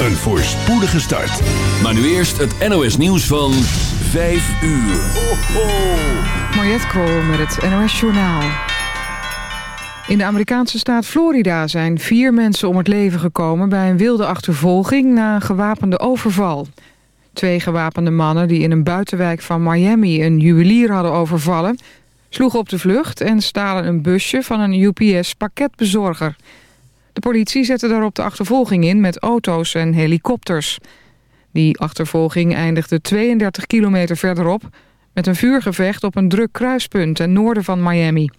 een voorspoedige start. Maar nu eerst het NOS nieuws van 5 uur. Ho, ho. Mariette Krol met het NOS Journaal. In de Amerikaanse staat Florida zijn vier mensen om het leven gekomen... bij een wilde achtervolging na een gewapende overval. Twee gewapende mannen die in een buitenwijk van Miami... een juwelier hadden overvallen... sloegen op de vlucht en stalen een busje van een UPS-pakketbezorger... De politie zette daarop de achtervolging in met auto's en helikopters. Die achtervolging eindigde 32 kilometer verderop... met een vuurgevecht op een druk kruispunt ten noorden van Miami.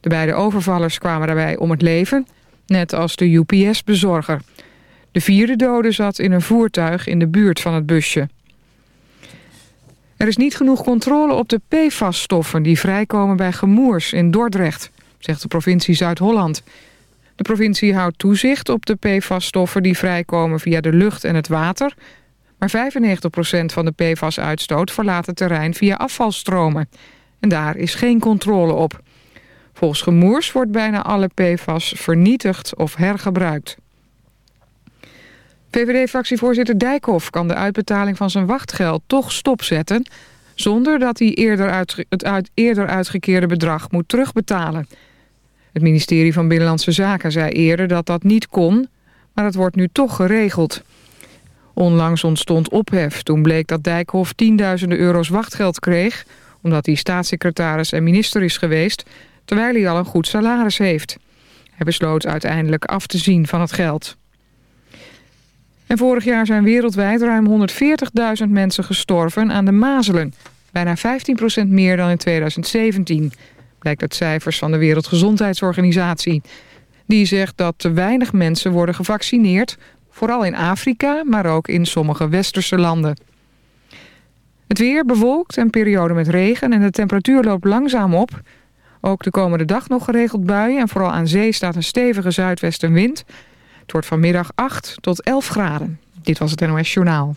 De beide overvallers kwamen daarbij om het leven, net als de UPS-bezorger. De vierde dode zat in een voertuig in de buurt van het busje. Er is niet genoeg controle op de PFAS-stoffen... die vrijkomen bij gemoers in Dordrecht, zegt de provincie Zuid-Holland... De provincie houdt toezicht op de PFAS-stoffen die vrijkomen via de lucht en het water. Maar 95% van de PFAS-uitstoot verlaat het terrein via afvalstromen. En daar is geen controle op. Volgens Gemoers wordt bijna alle PFAS vernietigd of hergebruikt. VVD-fractievoorzitter Dijkhoff kan de uitbetaling van zijn wachtgeld toch stopzetten... zonder dat hij eerder het eerder uitgekeerde bedrag moet terugbetalen... Het ministerie van Binnenlandse Zaken zei eerder dat dat niet kon, maar het wordt nu toch geregeld. Onlangs ontstond ophef toen bleek dat Dijkhoff tienduizenden euro's wachtgeld kreeg... omdat hij staatssecretaris en minister is geweest... terwijl hij al een goed salaris heeft. Hij besloot uiteindelijk af te zien van het geld. En vorig jaar zijn wereldwijd ruim 140.000 mensen gestorven aan de mazelen. Bijna 15% meer dan in 2017 blijkt uit cijfers van de Wereldgezondheidsorganisatie. Die zegt dat te weinig mensen worden gevaccineerd, vooral in Afrika, maar ook in sommige westerse landen. Het weer bewolkt en periode met regen en de temperatuur loopt langzaam op. Ook de komende dag nog geregeld buien en vooral aan zee staat een stevige zuidwestenwind. Het wordt vanmiddag 8 tot 11 graden. Dit was het NOS Journaal.